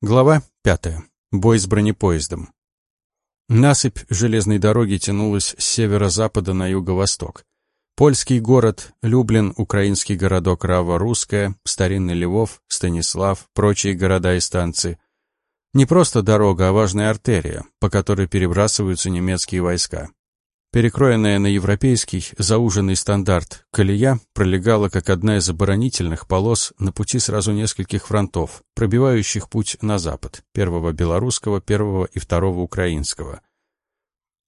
Глава пятая. Бой с бронепоездом. Насыпь железной дороги тянулась с северо-запада на юго-восток. Польский город, Люблин, украинский городок Рава-Русская, старинный Львов, Станислав, прочие города и станции. Не просто дорога, а важная артерия, по которой перебрасываются немецкие войска. Перекроенная на европейский, зауженный стандарт, колея пролегала как одна из оборонительных полос на пути сразу нескольких фронтов, пробивающих путь на запад, первого белорусского, первого и второго украинского.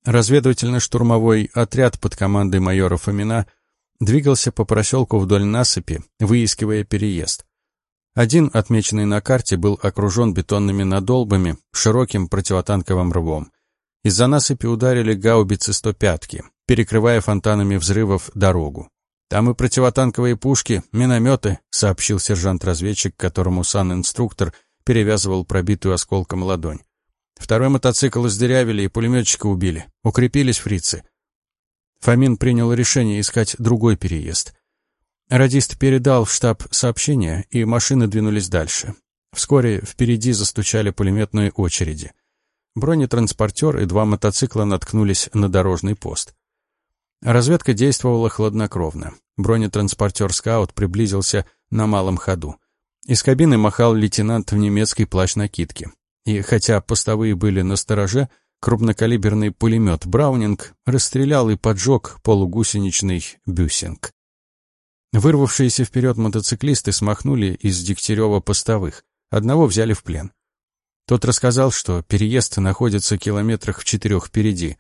Разведывательно-штурмовой отряд под командой майора Фомина двигался по проселку вдоль насыпи, выискивая переезд. Один, отмеченный на карте, был окружен бетонными надолбами, широким противотанковым рвом. Из-за насыпи ударили гаубицы 105-ки, перекрывая фонтанами взрывов дорогу. «Там и противотанковые пушки, минометы», — сообщил сержант-разведчик, которому сан-инструктор перевязывал пробитую осколком ладонь. Второй мотоцикл издырявили и пулеметчика убили. Укрепились фрицы. Фомин принял решение искать другой переезд. Радист передал в штаб сообщение, и машины двинулись дальше. Вскоре впереди застучали пулеметные очереди. Бронетранспортер и два мотоцикла наткнулись на дорожный пост. Разведка действовала хладнокровно. Бронетранспортер «Скаут» приблизился на малом ходу. Из кабины махал лейтенант в немецкой плащ-накидке. И хотя постовые были на стороже, крупнокалиберный пулемет «Браунинг» расстрелял и поджег полугусеничный «Бюсинг». Вырвавшиеся вперед мотоциклисты смахнули из Дегтярева постовых. Одного взяли в плен. Тот рассказал, что переезд находится километрах в четырех впереди.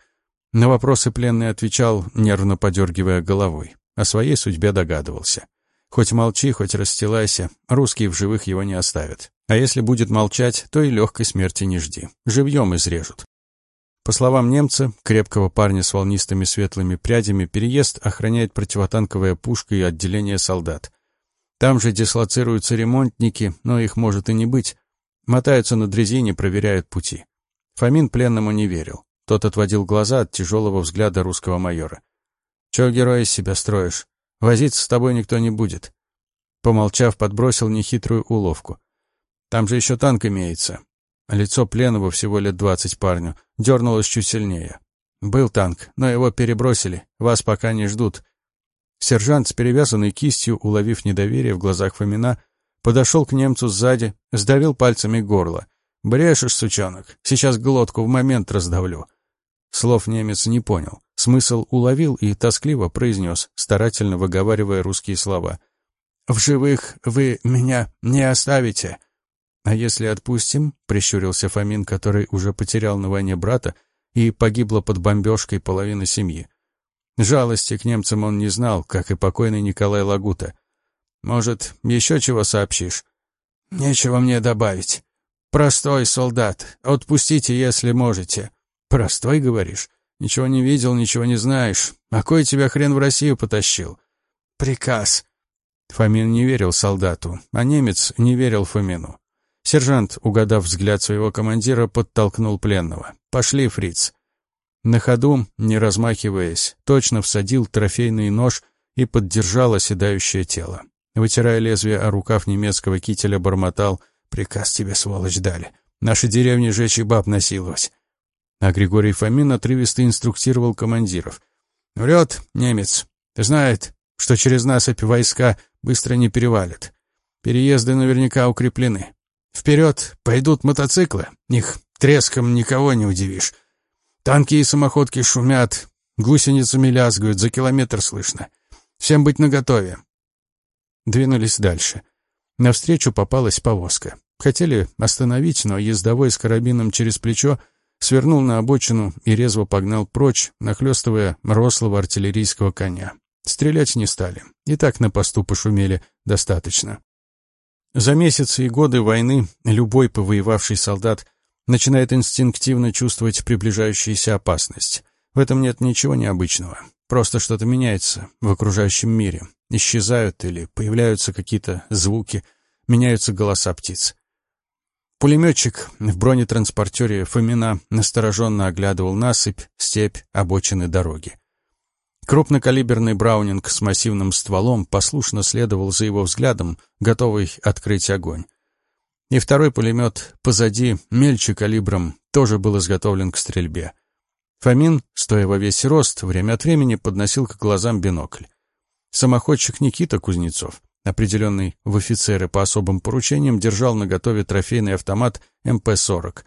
На вопросы пленный отвечал, нервно подергивая головой. О своей судьбе догадывался. Хоть молчи, хоть расстилайся, русские в живых его не оставят. А если будет молчать, то и легкой смерти не жди. Живьем изрежут. По словам немца, крепкого парня с волнистыми светлыми прядями, переезд охраняет противотанковая пушка и отделение солдат. Там же дислоцируются ремонтники, но их может и не быть. Мотаются на дрезине, проверяют пути. Фомин пленному не верил. Тот отводил глаза от тяжелого взгляда русского майора. «Чего героя из себя строишь? Возиться с тобой никто не будет». Помолчав, подбросил нехитрую уловку. «Там же еще танк имеется». Лицо пленного всего лет двадцать парню дернулось чуть сильнее. «Был танк, но его перебросили. Вас пока не ждут». Сержант с перевязанной кистью, уловив недоверие в глазах Фомина, Подошел к немцу сзади, сдавил пальцами горло. «Брешешь, сучонок, сейчас глотку в момент раздавлю». Слов немец не понял. Смысл уловил и тоскливо произнес, старательно выговаривая русские слова. «В живых вы меня не оставите». «А если отпустим?» — прищурился Фомин, который уже потерял на войне брата и погибла под бомбежкой половина семьи. Жалости к немцам он не знал, как и покойный Николай Лагута. Может, еще чего сообщишь? Нечего мне добавить. Простой солдат. Отпустите, если можете. Простой, говоришь? Ничего не видел, ничего не знаешь. А кой тебя хрен в Россию потащил? Приказ. Фомин не верил солдату, а немец не верил Фомину. Сержант, угадав взгляд своего командира, подтолкнул пленного. «Пошли, фриц». На ходу, не размахиваясь, точно всадил трофейный нож и поддержал оседающее тело. Вытирая лезвие о рукав немецкого кителя, бормотал. «Приказ тебе, сволочь, дали. Наши деревни жечь и баб насиловать». А Григорий Фомин отрывисто инструктировал командиров. «Врет немец. Знает, что через насыпь войска быстро не перевалят. Переезды наверняка укреплены. Вперед пойдут мотоциклы. Их треском никого не удивишь. Танки и самоходки шумят, гусеницами лязгают, за километр слышно. Всем быть наготове. Двинулись дальше. Навстречу попалась повозка. Хотели остановить, но ездовой с карабином через плечо свернул на обочину и резво погнал прочь, нахлестывая рослого артиллерийского коня. Стрелять не стали. И так на посту пошумели достаточно. За месяцы и годы войны любой повоевавший солдат начинает инстинктивно чувствовать приближающуюся опасность. В этом нет ничего необычного. Просто что-то меняется в окружающем мире. Исчезают или появляются какие-то звуки, меняются голоса птиц. Пулеметчик в бронетранспортере Фомина настороженно оглядывал насыпь, степь, обочины дороги. Крупнокалиберный браунинг с массивным стволом послушно следовал за его взглядом, готовый открыть огонь. И второй пулемет позади, мельче калибром, тоже был изготовлен к стрельбе. Фомин, стоя во весь рост, время от времени подносил к глазам бинокль. Самоходчик Никита Кузнецов, определенный в офицеры по особым поручениям, держал наготове трофейный автомат МП-40.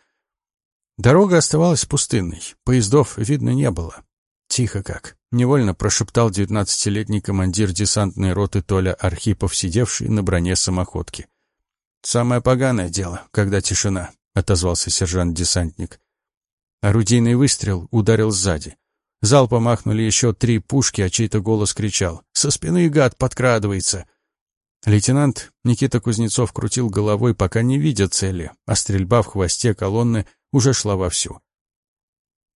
Дорога оставалась пустынной, поездов видно не было. Тихо как. Невольно прошептал девятнадцатилетний командир десантной роты Толя Архипов, сидевший на броне самоходки. «Самое поганое дело, когда тишина», — отозвался сержант-десантник. Орудийный выстрел ударил сзади. Залпом махнули еще три пушки, а чей-то голос кричал «Со спины гад подкрадывается!» Лейтенант Никита Кузнецов крутил головой, пока не видя цели, а стрельба в хвосте колонны уже шла вовсю.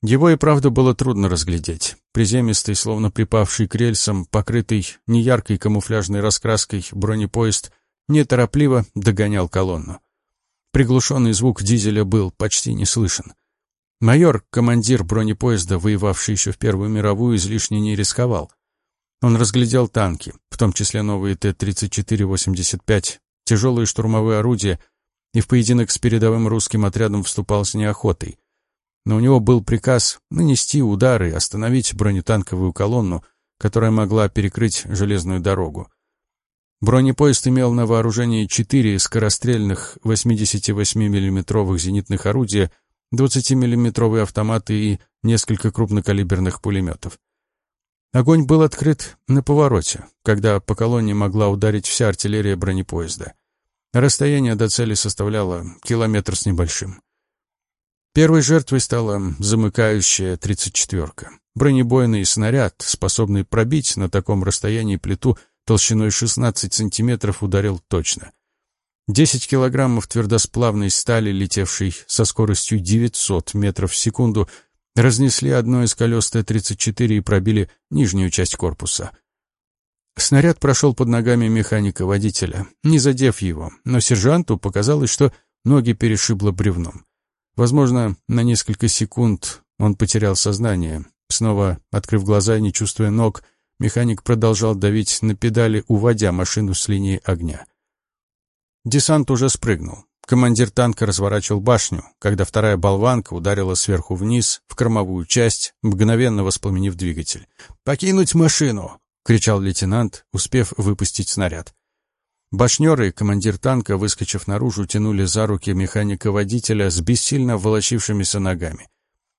Его и правда было трудно разглядеть. Приземистый, словно припавший к рельсам, покрытый неяркой камуфляжной раскраской бронепоезд неторопливо догонял колонну. Приглушенный звук дизеля был почти не слышен. Майор, командир бронепоезда, воевавший еще в Первую мировую, излишне не рисковал. Он разглядел танки, в том числе новые Т-34-85, тяжелые штурмовые орудия, и в поединок с передовым русским отрядом вступал с неохотой. Но у него был приказ нанести удары, остановить бронетанковую колонну, которая могла перекрыть железную дорогу. Бронепоезд имел на вооружении четыре скорострельных 88 миллиметровых зенитных орудия 20-миллиметровые автоматы и несколько крупнокалиберных пулеметов. Огонь был открыт на повороте, когда по колонне могла ударить вся артиллерия бронепоезда. Расстояние до цели составляло километр с небольшим. Первой жертвой стала замыкающая 34-ка. Бронебойный снаряд, способный пробить на таком расстоянии плиту толщиной 16 сантиметров, ударил точно. 10 килограммов твердосплавной стали, летевшей со скоростью 900 метров в секунду, разнесли одно из колес Т-34 и пробили нижнюю часть корпуса. Снаряд прошел под ногами механика-водителя, не задев его, но сержанту показалось, что ноги перешибло бревном. Возможно, на несколько секунд он потерял сознание. Снова, открыв глаза и не чувствуя ног, механик продолжал давить на педали, уводя машину с линии огня. Десант уже спрыгнул. Командир танка разворачивал башню, когда вторая болванка ударила сверху вниз, в кормовую часть, мгновенно воспламенив двигатель. «Покинуть машину!» — кричал лейтенант, успев выпустить снаряд. Башнеры и командир танка, выскочив наружу, тянули за руки механика-водителя с бессильно волочившимися ногами.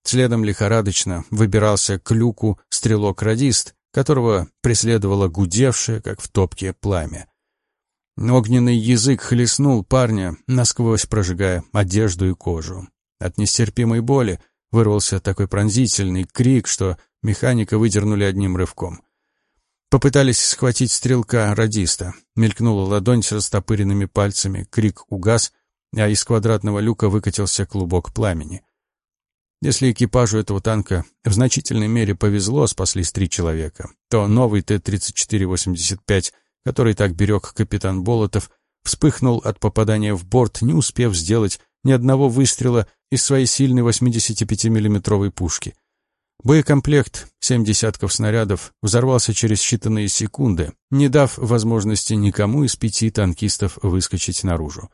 Следом лихорадочно выбирался к люку стрелок-радист, которого преследовало гудевшее, как в топке, пламя. Огненный язык хлестнул парня, насквозь прожигая одежду и кожу. От нестерпимой боли вырвался такой пронзительный крик, что механика выдернули одним рывком. Попытались схватить стрелка-радиста. Мелькнула ладонь с растопыренными пальцами, крик угас, а из квадратного люка выкатился клубок пламени. Если экипажу этого танка в значительной мере повезло, спаслись три человека, то новый Т-34-85 который так берег капитан Болотов, вспыхнул от попадания в борт, не успев сделать ни одного выстрела из своей сильной 85 миллиметровой пушки. Боекомплект, семь десятков снарядов, взорвался через считанные секунды, не дав возможности никому из пяти танкистов выскочить наружу.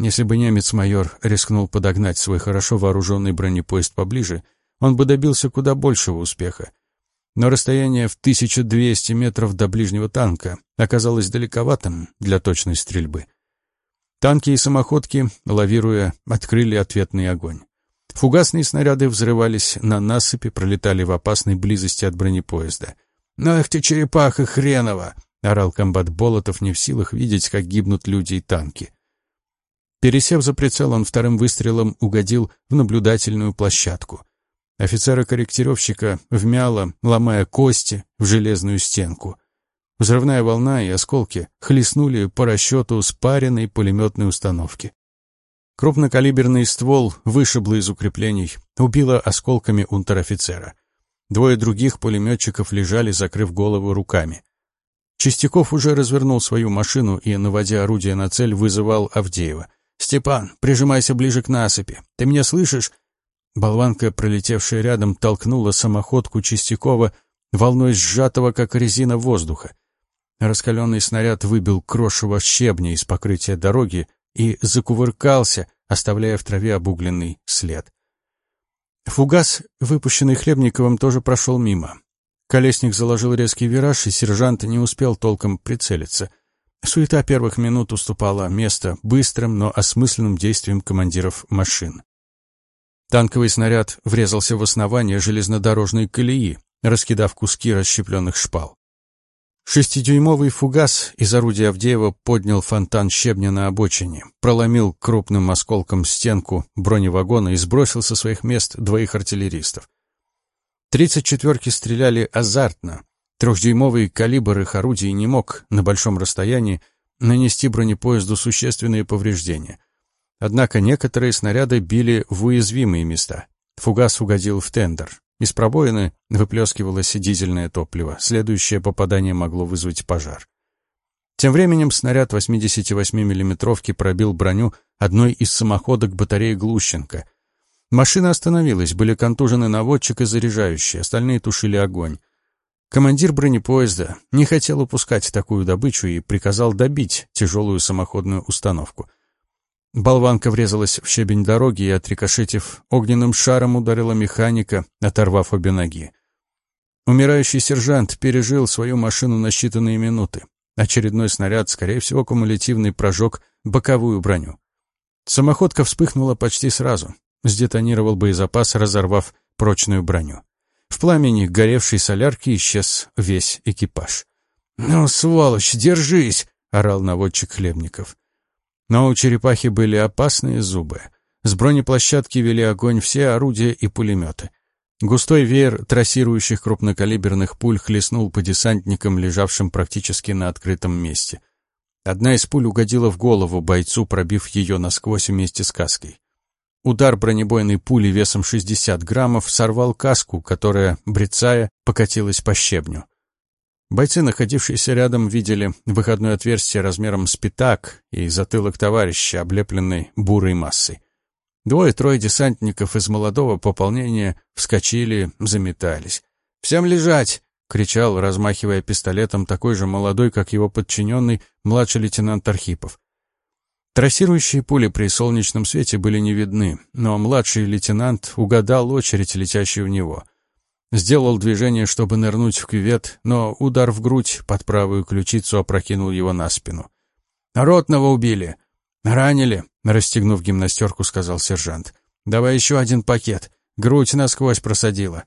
Если бы немец-майор рискнул подогнать свой хорошо вооруженный бронепоезд поближе, он бы добился куда большего успеха но расстояние в 1200 метров до ближнего танка оказалось далековатым для точной стрельбы. Танки и самоходки, лавируя, открыли ответный огонь. Фугасные снаряды взрывались на насыпи, пролетали в опасной близости от бронепоезда. «Ну эх ты, черепаха хренова!» — орал комбат Болотов, не в силах видеть, как гибнут люди и танки. Пересев за прицел, он вторым выстрелом угодил в наблюдательную площадку. Офицера-корректировщика вмяло, ломая кости в железную стенку. Взрывная волна и осколки хлестнули по расчету спаренной пулеметной установки. Крупнокалиберный ствол вышибло из укреплений, убило осколками унтер-офицера. Двое других пулеметчиков лежали, закрыв голову руками. Чистяков уже развернул свою машину и, наводя орудие на цель, вызывал Авдеева. «Степан, прижимайся ближе к насыпи. Ты меня слышишь? Болванка, пролетевшая рядом, толкнула самоходку Чистякова волной сжатого, как резина воздуха. Раскаленный снаряд выбил крошево щебня из покрытия дороги и закувыркался, оставляя в траве обугленный след. Фугас, выпущенный Хлебниковым, тоже прошел мимо. Колесник заложил резкий вираж, и сержант не успел толком прицелиться. Суета первых минут уступала место быстрым, но осмысленным действиям командиров машин. Танковый снаряд врезался в основание железнодорожной колеи, раскидав куски расщепленных шпал. Шестидюймовый фугас из орудия Авдеева поднял фонтан щебня на обочине, проломил крупным осколком стенку броневагона и сбросил со своих мест двоих артиллеристов. Тридцать четверки стреляли азартно. Трехдюймовый калибр их орудий не мог на большом расстоянии нанести бронепоезду существенные повреждения. Однако некоторые снаряды били в уязвимые места. Фугас угодил в тендер. Из пробоины выплескивалось дизельное топливо. Следующее попадание могло вызвать пожар. Тем временем снаряд 88 миллиметровки пробил броню одной из самоходок батареи Глущенко. Машина остановилась, были контужены наводчик и заряжающий, остальные тушили огонь. Командир бронепоезда не хотел упускать такую добычу и приказал добить тяжелую самоходную установку. Болванка врезалась в щебень дороги и, отрикошетив, огненным шаром ударила механика, оторвав обе ноги. Умирающий сержант пережил свою машину на считанные минуты. Очередной снаряд, скорее всего, кумулятивный, прожег боковую броню. Самоходка вспыхнула почти сразу. Сдетонировал боезапас, разорвав прочную броню. В пламени горевшей солярки исчез весь экипаж. «Ну, сволочь, держись!» — орал наводчик Хлебников. Но у черепахи были опасные зубы. С бронеплощадки вели огонь все орудия и пулеметы. Густой веер трассирующих крупнокалиберных пуль хлестнул по десантникам, лежавшим практически на открытом месте. Одна из пуль угодила в голову бойцу, пробив ее насквозь вместе с каской. Удар бронебойной пули весом 60 граммов сорвал каску, которая, брецая, покатилась по щебню. Бойцы, находившиеся рядом, видели выходное отверстие размером с пятак и затылок товарища, облепленный бурой массой. Двое-трое десантников из молодого пополнения вскочили, заметались. «Всем лежать!» — кричал, размахивая пистолетом, такой же молодой, как его подчиненный, младший лейтенант Архипов. Трассирующие пули при солнечном свете были не видны, но младший лейтенант угадал очередь, летящую в него — Сделал движение, чтобы нырнуть в кювет, но удар в грудь под правую ключицу опрокинул его на спину. «Ротного убили!» «Ранили!» — расстегнув гимнастерку, сказал сержант. «Давай еще один пакет. Грудь насквозь просадила».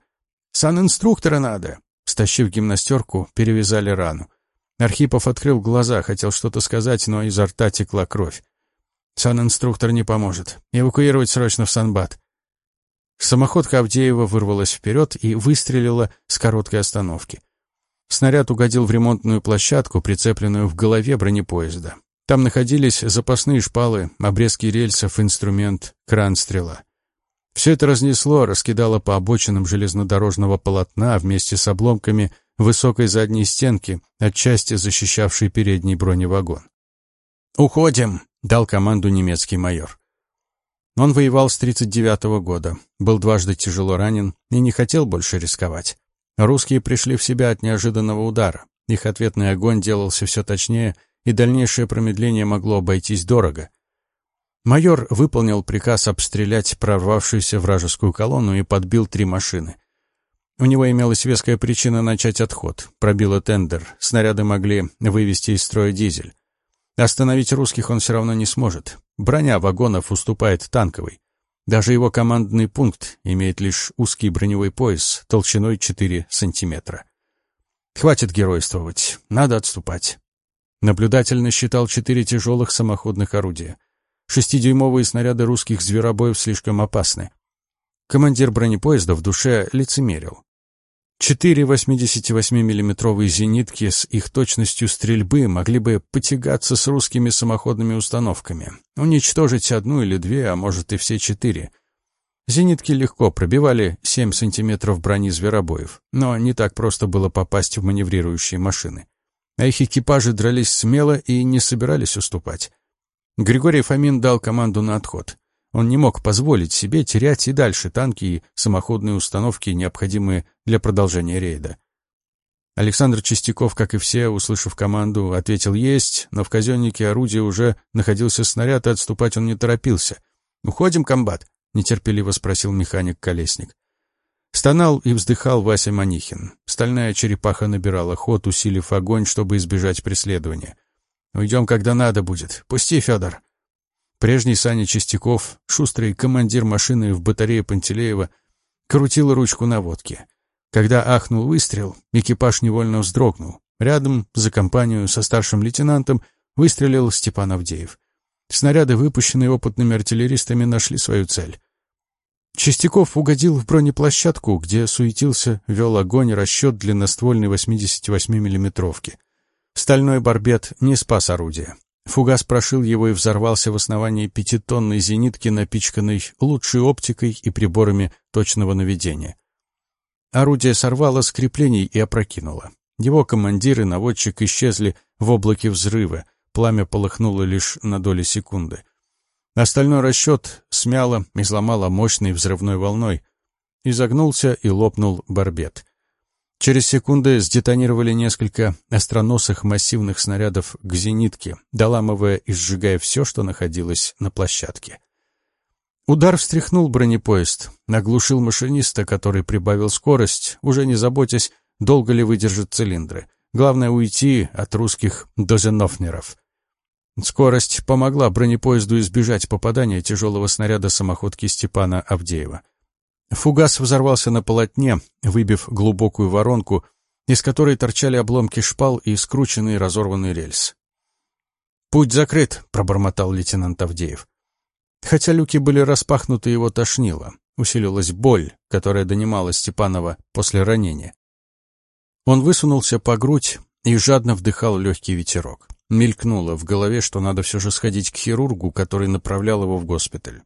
«Санинструктора надо!» Стащив гимнастерку, перевязали рану. Архипов открыл глаза, хотел что-то сказать, но изо рта текла кровь. «Санинструктор не поможет. Эвакуировать срочно в Санбат. Самоходка Авдеева вырвалась вперед и выстрелила с короткой остановки. Снаряд угодил в ремонтную площадку, прицепленную в голове бронепоезда. Там находились запасные шпалы, обрезки рельсов, инструмент, кран-стрела. Все это разнесло, раскидало по обочинам железнодорожного полотна вместе с обломками высокой задней стенки, отчасти защищавшей передний броневагон. «Уходим!» — дал команду немецкий майор. Он воевал с 39 -го года, был дважды тяжело ранен и не хотел больше рисковать. Русские пришли в себя от неожиданного удара. Их ответный огонь делался все точнее, и дальнейшее промедление могло обойтись дорого. Майор выполнил приказ обстрелять прорвавшуюся вражескую колонну и подбил три машины. У него имелась веская причина начать отход. Пробило тендер, снаряды могли вывести из строя дизель. Остановить русских он все равно не сможет. Броня вагонов уступает танковой. Даже его командный пункт имеет лишь узкий броневой пояс толщиной 4 сантиметра. Хватит геройствовать, надо отступать. Наблюдатель насчитал четыре тяжелых самоходных орудия. Шестидюймовые снаряды русских зверобоев слишком опасны. Командир бронепоезда в душе лицемерил. Четыре 88-миллиметровые зенитки с их точностью стрельбы могли бы потягаться с русскими самоходными установками, уничтожить одну или две, а может и все четыре. Зенитки легко пробивали 7 сантиметров брони зверобоев, но не так просто было попасть в маневрирующие машины. А их экипажи дрались смело и не собирались уступать. Григорий Фомин дал команду на отход. Он не мог позволить себе терять и дальше танки и самоходные установки, необходимые для продолжения рейда. Александр Чистяков, как и все, услышав команду, ответил «Есть», но в казеннике орудия уже находился снаряд, и отступать он не торопился. «Уходим, комбат?» — нетерпеливо спросил механик-колесник. Стонал и вздыхал Вася Манихин. Стальная черепаха набирала ход, усилив огонь, чтобы избежать преследования. «Уйдем, когда надо будет. Пусти, Федор!» Прежний Саня Чистяков, шустрый командир машины в батарее Пантелеева, крутил ручку наводки. Когда ахнул выстрел, экипаж невольно вздрогнул. Рядом, за компанию со старшим лейтенантом, выстрелил Степан Авдеев. Снаряды, выпущенные опытными артиллеристами, нашли свою цель. Чистяков угодил в бронеплощадку, где суетился, вел огонь расчет длинноствольной 88 миллиметровки. Стальной барбет не спас орудие. Фугас прошил его и взорвался в основании пятитонной зенитки, напичканной лучшей оптикой и приборами точного наведения. Орудие сорвало с креплений и опрокинуло. Его командир и наводчик исчезли в облаке взрыва, пламя полыхнуло лишь на доли секунды. Остальной расчет смяло и сломало мощной взрывной волной. Изогнулся и лопнул барбет. Через секунды сдетонировали несколько остроносых массивных снарядов к зенитке, доламывая и сжигая все, что находилось на площадке. Удар встряхнул бронепоезд, оглушил машиниста, который прибавил скорость, уже не заботясь, долго ли выдержат цилиндры. Главное уйти от русских дозенофнеров. Скорость помогла бронепоезду избежать попадания тяжелого снаряда самоходки Степана Авдеева. Фугас взорвался на полотне, выбив глубокую воронку, из которой торчали обломки шпал и скрученный разорванный рельс. «Путь закрыт», — пробормотал лейтенант Авдеев. Хотя люки были распахнуты, его тошнило. Усилилась боль, которая донимала Степанова после ранения. Он высунулся по грудь и жадно вдыхал легкий ветерок. Мелькнуло в голове, что надо все же сходить к хирургу, который направлял его в госпиталь.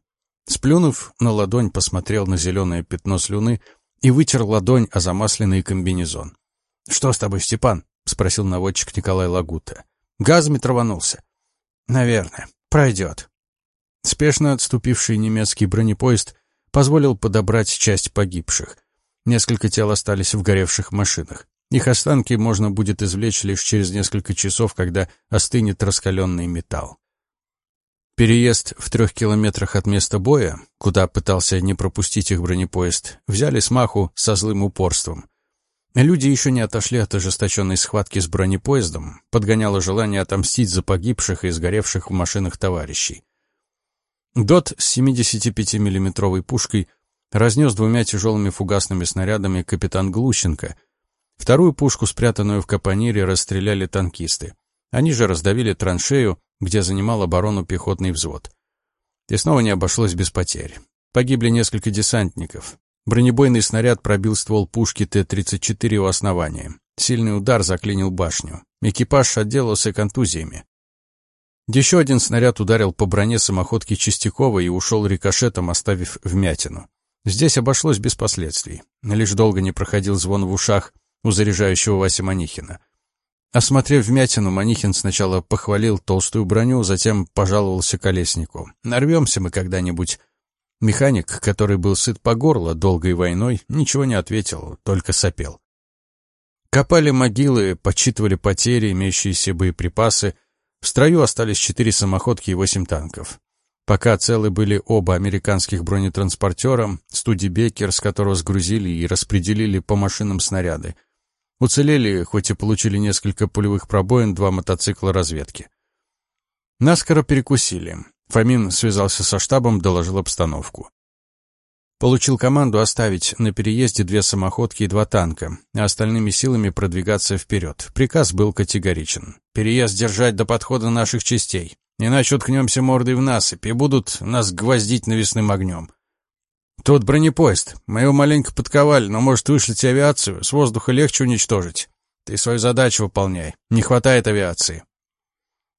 Сплюнув, на ладонь посмотрел на зеленое пятно слюны и вытер ладонь о замасленный комбинезон. «Что с тобой, Степан?» — спросил наводчик Николай Лагута. «Газами траванулся». «Наверное. Пройдет». Спешно отступивший немецкий бронепоезд позволил подобрать часть погибших. Несколько тел остались в горевших машинах. Их останки можно будет извлечь лишь через несколько часов, когда остынет раскаленный металл. Переезд в трех километрах от места боя, куда пытался не пропустить их бронепоезд, взяли смаху со злым упорством. Люди еще не отошли от ожесточенной схватки с бронепоездом, подгоняло желание отомстить за погибших и сгоревших в машинах товарищей. Дот с 75 миллиметровой пушкой разнес двумя тяжелыми фугасными снарядами капитан Глущенко. Вторую пушку, спрятанную в капонире, расстреляли танкисты. Они же раздавили траншею, где занимал оборону пехотный взвод. И снова не обошлось без потерь. Погибли несколько десантников. Бронебойный снаряд пробил ствол пушки Т-34 у основания. Сильный удар заклинил башню. Экипаж отделался контузиями. Еще один снаряд ударил по броне самоходки Чистякова и ушел рикошетом, оставив вмятину. Здесь обошлось без последствий. Лишь долго не проходил звон в ушах у заряжающего Васи Манихина. Осмотрев вмятину, Манихин сначала похвалил толстую броню, затем пожаловался колеснику. «Нарвемся мы когда-нибудь». Механик, который был сыт по горло долгой войной, ничего не ответил, только сопел. Копали могилы, подсчитывали потери, имеющиеся боеприпасы — в строю остались четыре самоходки и восемь танков. Пока целы были оба американских бронетранспортера, Студебекер, с которого сгрузили и распределили по машинам снаряды. Уцелели, хоть и получили несколько пулевых пробоин, два мотоцикла разведки. Наскоро перекусили. Фомин связался со штабом, доложил обстановку. Получил команду оставить на переезде две самоходки и два танка, а остальными силами продвигаться вперед. Приказ был категоричен. Переезд держать до подхода наших частей. Иначе уткнемся мордой в насыпь и будут нас гвоздить навесным огнем. Тут бронепоезд. Мы его маленько подковали, но может вышлить авиацию. С воздуха легче уничтожить. Ты свою задачу выполняй. Не хватает авиации.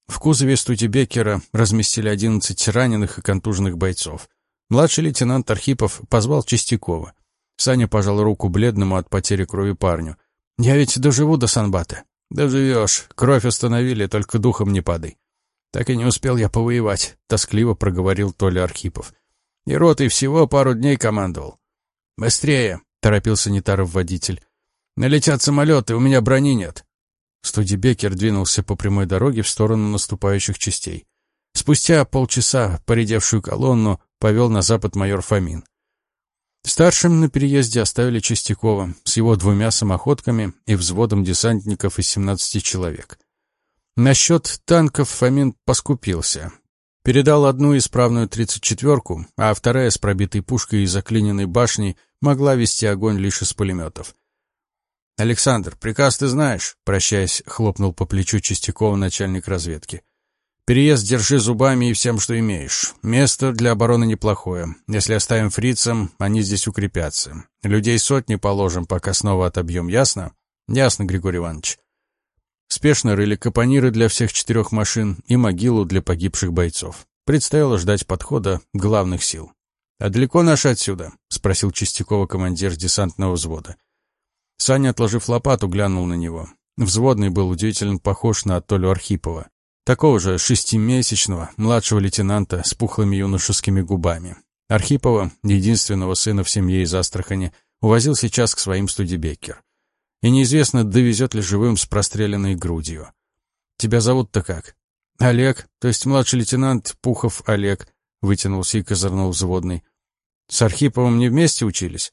В кузове Студебекера разместили 11 раненых и контуженных бойцов. Младший лейтенант Архипов позвал Чистякова. Саня пожал руку бледному от потери крови парню. «Я ведь доживу до Санбата». «Доживешь. Кровь остановили, только духом не падай». «Так и не успел я повоевать», — тоскливо проговорил Толя Архипов. «И ротой всего пару дней командовал». «Быстрее», — торопил санитаров водитель. Налетят самолеты, у меня брони нет». Студебекер двинулся по прямой дороге в сторону наступающих частей. Спустя полчаса поредевшую колонну повел на запад майор Фомин. Старшим на переезде оставили Чистякова с его двумя самоходками и взводом десантников из 17 человек. Насчет танков Фомин поскупился. Передал одну исправную 34-ку, а вторая с пробитой пушкой и заклиненной башней могла вести огонь лишь из пулеметов. «Александр, приказ ты знаешь», — прощаясь, хлопнул по плечу Чистякова начальник разведки. Переезд держи зубами и всем, что имеешь. Место для обороны неплохое. Если оставим фрицам, они здесь укрепятся. Людей сотни положим, пока снова отобьем, ясно? Ясно, Григорий Иванович. Спешно рыли капониры для всех четырех машин и могилу для погибших бойцов. Предстояло ждать подхода главных сил. «А далеко наши отсюда?» — спросил Чистякова командир десантного взвода. Саня, отложив лопату, глянул на него. Взводный был удивительно похож на Толю Архипова такого же шестимесячного младшего лейтенанта с пухлыми юношескими губами. Архипова, единственного сына в семье из Астрахани, увозил сейчас к своим студебеккер. И неизвестно, довезет ли живым с простреленной грудью. «Тебя зовут-то как?» «Олег, то есть младший лейтенант Пухов Олег», — вытянулся и козырнул взводный. «С Архиповым не вместе учились?»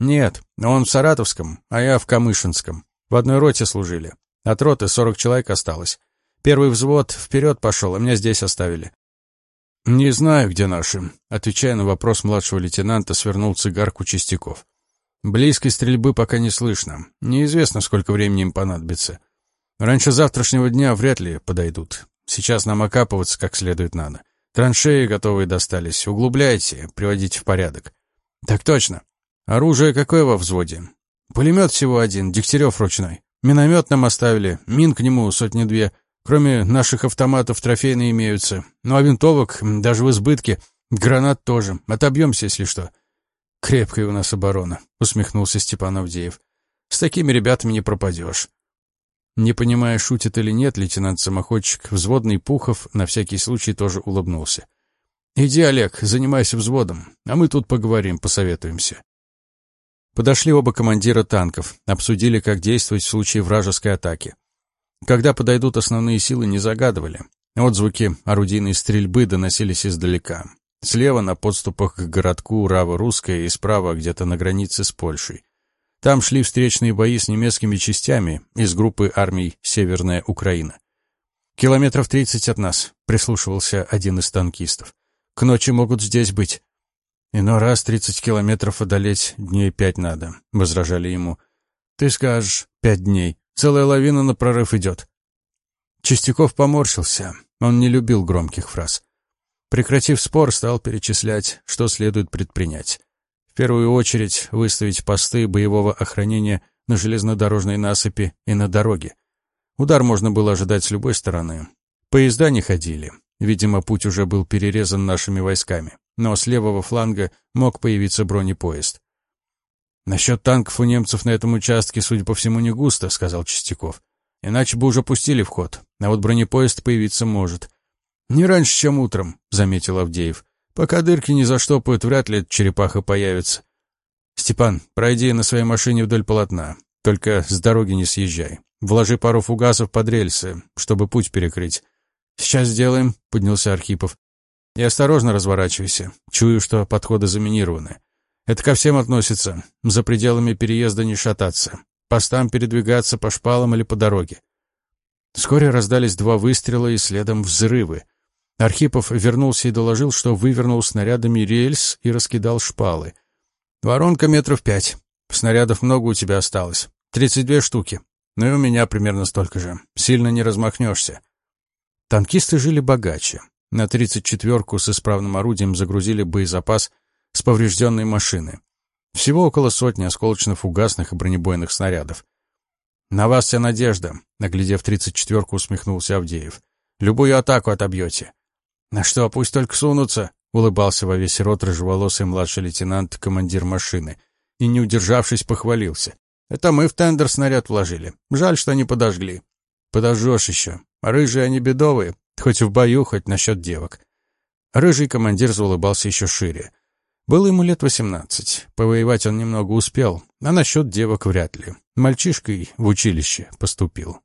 «Нет, он в Саратовском, а я в Камышинском. В одной роте служили. От роты сорок человек осталось. Первый взвод вперед пошел, а меня здесь оставили. «Не знаю, где наши», — отвечая на вопрос младшего лейтенанта, свернул цигарку Чистяков. «Близкой стрельбы пока не слышно. Неизвестно, сколько времени им понадобится. Раньше завтрашнего дня вряд ли подойдут. Сейчас нам окапываться как следует надо. Траншеи готовые достались. Углубляйте, приводите в порядок». «Так точно. Оружие какое во взводе?» «Пулемет всего один, Дегтярев ручной. Миномет нам оставили, мин к нему сотни-две». Кроме наших автоматов трофейные имеются. Ну а винтовок даже в избытке. Гранат тоже. Отобьемся, если что. Крепкая у нас оборона, усмехнулся Степан Авдеев. С такими ребятами не пропадешь. Не понимая, шутит или нет, лейтенант-самоходчик, взводный Пухов, на всякий случай тоже улыбнулся. «Иди, Олег, занимайся взводом, а мы тут поговорим, посоветуемся». Подошли оба командира танков, обсудили, как действовать в случае вражеской атаки. Когда подойдут основные силы, не загадывали. Отзвуки орудийной стрельбы доносились издалека. Слева на подступах к городку Рава-Русская и справа где-то на границе с Польшей. Там шли встречные бои с немецкими частями из группы армий «Северная Украина». «Километров тридцать от нас», — прислушивался один из танкистов. «К ночи могут здесь быть». «Иной раз тридцать километров одолеть дней пять надо», — возражали ему. «Ты скажешь, пять дней. Целая лавина на прорыв идет. Чистяков поморщился. Он не любил громких фраз. Прекратив спор, стал перечислять, что следует предпринять. В первую очередь выставить посты боевого охранения на железнодорожной насыпи и на дороге. Удар можно было ожидать с любой стороны. Поезда не ходили. Видимо, путь уже был перерезан нашими войсками. Но с левого фланга мог появиться бронепоезд. «Насчет танков у немцев на этом участке, судя по всему, не густо», — сказал Чистяков. «Иначе бы уже пустили в ход, а вот бронепоезд появиться может». «Не раньше, чем утром», — заметил Авдеев. «Пока дырки не заштопают, вряд ли черепаха появится». «Степан, пройди на своей машине вдоль полотна. Только с дороги не съезжай. Вложи пару фугасов под рельсы, чтобы путь перекрыть». «Сейчас сделаем», — поднялся Архипов. «И осторожно разворачивайся. Чую, что подходы заминированы». Это ко всем относится. За пределами переезда не шататься. Постам передвигаться по шпалам или по дороге. Вскоре раздались два выстрела и следом взрывы. Архипов вернулся и доложил, что вывернул снарядами рельс и раскидал шпалы. «Воронка метров пять. Снарядов много у тебя осталось. Тридцать две штуки. Ну и у меня примерно столько же. Сильно не размахнешься». Танкисты жили богаче. На тридцать четверку с исправным орудием загрузили боезапас с поврежденной машины. Всего около сотни осколочно-фугасных и бронебойных снарядов. «На вас вся надежда», — наглядев тридцать четверку, усмехнулся Авдеев. «Любую атаку отобьете». «На что, пусть только сунутся», — улыбался во весь рот рыжеволосый младший лейтенант, командир машины, и, не удержавшись, похвалился. «Это мы в тендер снаряд вложили. Жаль, что не подожгли». «Подожжешь еще. Рыжие они бедовые, хоть в бою, хоть насчет девок». Рыжий командир заулыбался еще шире. Было ему лет восемнадцать. Повоевать он немного успел, а насчет девок вряд ли. Мальчишкой в училище поступил.